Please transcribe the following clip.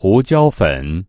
胡椒粉。